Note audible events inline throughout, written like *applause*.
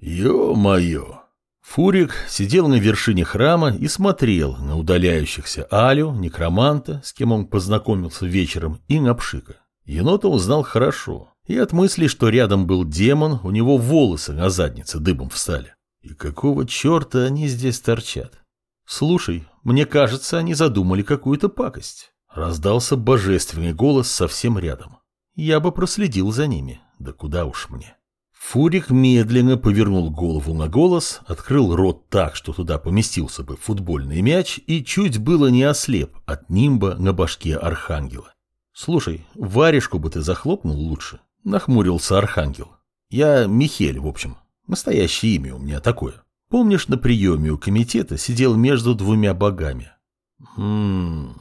Ё-моё! Фурик сидел на вершине храма и смотрел на удаляющихся Алю, некроманта, с кем он познакомился вечером, и Напшика. Енота узнал хорошо, и от мысли, что рядом был демон, у него волосы на заднице дыбом встали. И какого черта они здесь торчат? Слушай, мне кажется, они задумали какую-то пакость. Раздался божественный голос совсем рядом. Я бы проследил за ними, да куда уж мне. Фурик медленно повернул голову на голос, открыл рот так, что туда поместился бы футбольный мяч, и чуть было не ослеп от нимба на башке архангела. «Слушай, варежку бы ты захлопнул лучше», — нахмурился архангел. «Я Михель, в общем. Настоящее имя у меня такое. Помнишь, на приеме у комитета сидел между двумя богами?» «Хм...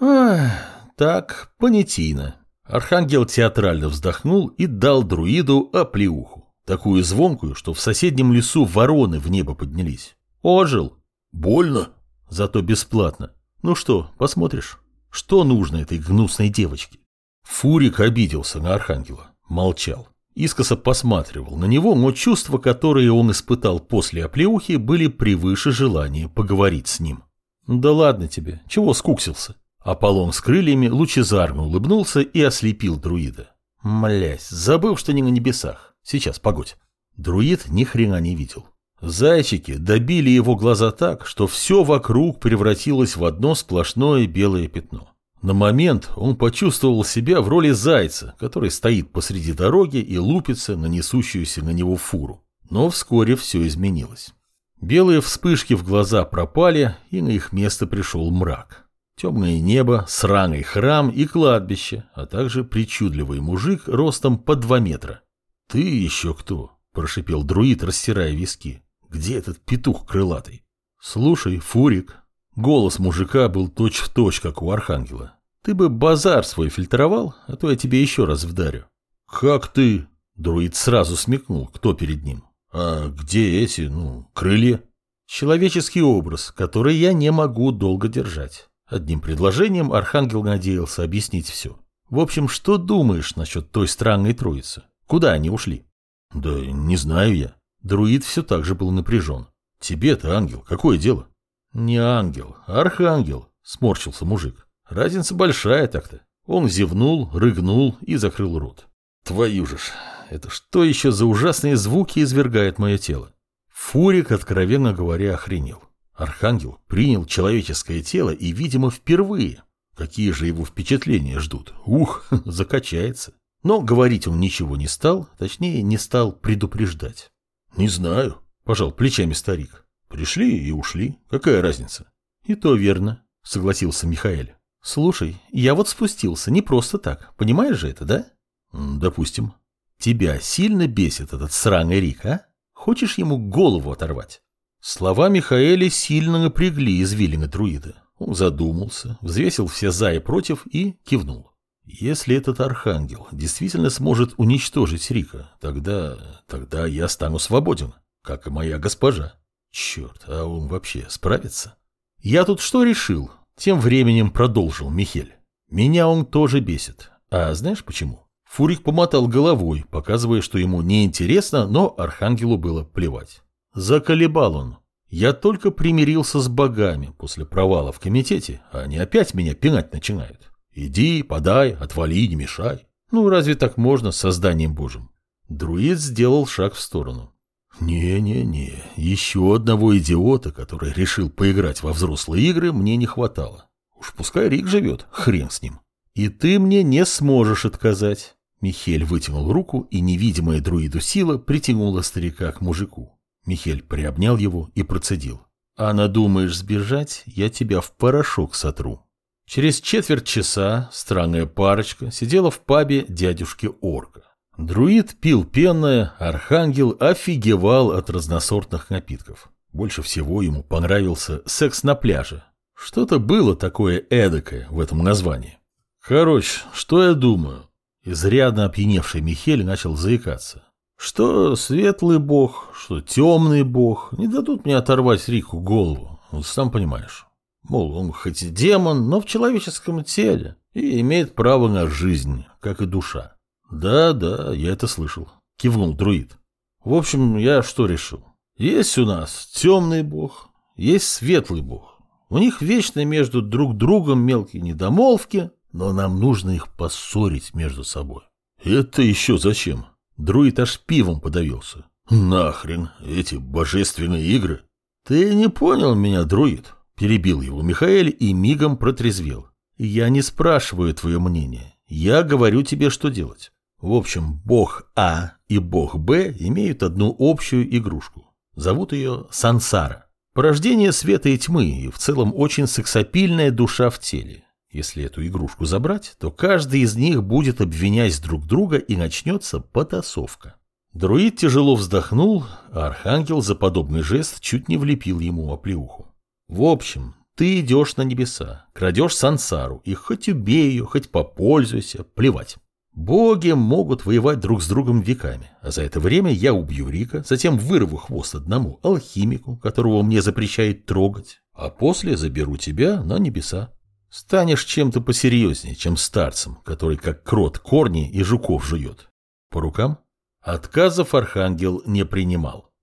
Ах, так, понятийно. Архангел театрально вздохнул и дал друиду оплеуху. Такую звонкую, что в соседнем лесу вороны в небо поднялись. Ожил. Больно. Зато бесплатно. Ну что, посмотришь? Что нужно этой гнусной девочке? Фурик обиделся на Архангела. Молчал. Искоса посматривал на него, но чувства, которые он испытал после оплеухи, были превыше желания поговорить с ним. «Да ладно тебе, чего скуксился?» Аполлон с крыльями лучезарно улыбнулся и ослепил друида. Млясь, забыл, что не на небесах. Сейчас, погодь. Друид ни хрена не видел. Зайчики добили его глаза так, что все вокруг превратилось в одно сплошное белое пятно. На момент он почувствовал себя в роли зайца, который стоит посреди дороги и лупится на несущуюся на него фуру. Но вскоре все изменилось. Белые вспышки в глаза пропали, и на их место пришел мрак. Темное небо, сраный храм и кладбище, а также причудливый мужик ростом по два метра. «Ты еще кто?» – прошипел друид, растирая виски. «Где этот петух крылатый?» «Слушай, Фурик». Голос мужика был точь-в-точь, точь, как у архангела. «Ты бы базар свой фильтровал, а то я тебе еще раз вдарю». «Как ты?» Друид сразу смекнул, кто перед ним. «А где эти, ну, крылья?» «Человеческий образ, который я не могу долго держать. Одним предложением Архангел надеялся объяснить все. В общем, что думаешь насчет той странной троицы? Куда они ушли? Да не знаю я. Друид все так же был напряжен. Тебе-то, ангел, какое дело? Не ангел, а архангел, сморщился мужик. Разница большая так-то. Он зевнул, рыгнул и закрыл рот. Твою же ж, это что еще за ужасные звуки извергает мое тело? Фурик, откровенно говоря, охренел. Архангел принял человеческое тело и, видимо, впервые. Какие же его впечатления ждут? Ух, *laughs* закачается. Но говорить он ничего не стал, точнее, не стал предупреждать. «Не знаю», – пожал плечами старик. «Пришли и ушли. Какая разница?» «И то верно», – согласился Михаил. «Слушай, я вот спустился не просто так. Понимаешь же это, да?» «Допустим». «Тебя сильно бесит этот сраный Рик, а? Хочешь ему голову оторвать?» Слова Михаэля сильно напрягли извилины друида. Он задумался, взвесил все за и против и кивнул. Если этот архангел действительно сможет уничтожить Рика, тогда... тогда я стану свободен, как и моя госпожа. Черт, а он вообще справится? Я тут что решил? Тем временем продолжил Михель. Меня он тоже бесит. А знаешь почему? Фурик помотал головой, показывая, что ему неинтересно, но архангелу было плевать. Заколебал он. Я только примирился с богами после провала в комитете, а они опять меня пинать начинают. Иди, подай, отвали, не мешай. Ну, разве так можно с созданием Божьим? Друид сделал шаг в сторону. Не-не-не, еще одного идиота, который решил поиграть во взрослые игры, мне не хватало. Уж пускай Рик живет, хрен с ним. И ты мне не сможешь отказать. Михель вытянул руку, и невидимая друиду сила притянула старика к мужику. Михель приобнял его и процедил. «А надумаешь сбежать, я тебя в порошок сотру». Через четверть часа странная парочка сидела в пабе дядюшки Орка. Друид пил пенное, архангел офигевал от разносортных напитков. Больше всего ему понравился секс на пляже. Что-то было такое эдакое в этом названии. Короче, что я думаю? Изрядно опьяневший Михель начал заикаться. Что светлый бог, что темный бог не дадут мне оторвать Рику голову, сам понимаешь. Мол, он хоть и демон, но в человеческом теле и имеет право на жизнь, как и душа. Да, да, я это слышал, кивнул друид. В общем, я что решил? Есть у нас темный бог, есть светлый бог. У них вечно между друг другом мелкие недомолвки, но нам нужно их поссорить между собой. Это еще зачем? Друид аж пивом подавился. Нахрен эти божественные игры? Ты не понял меня, друид? Перебил его Михаил и мигом протрезвел. Я не спрашиваю твое мнение. Я говорю тебе, что делать. В общем, бог А и бог Б имеют одну общую игрушку. Зовут ее Сансара. Порождение света и тьмы и в целом очень сексапильная душа в теле. Если эту игрушку забрать, то каждый из них будет обвинять друг друга и начнется потасовка. Друид тяжело вздохнул, а архангел за подобный жест чуть не влепил ему оплеуху. В общем, ты идешь на небеса, крадешь сансару, и хоть убей ее, хоть попользуйся, плевать. Боги могут воевать друг с другом веками, а за это время я убью Рика, затем вырву хвост одному алхимику, которого мне запрещает трогать, а после заберу тебя на небеса. Станешь чем-то посерьезнее, чем старцем, который как крот корни и жуков жует. По рукам? Отказов архангел не принимал.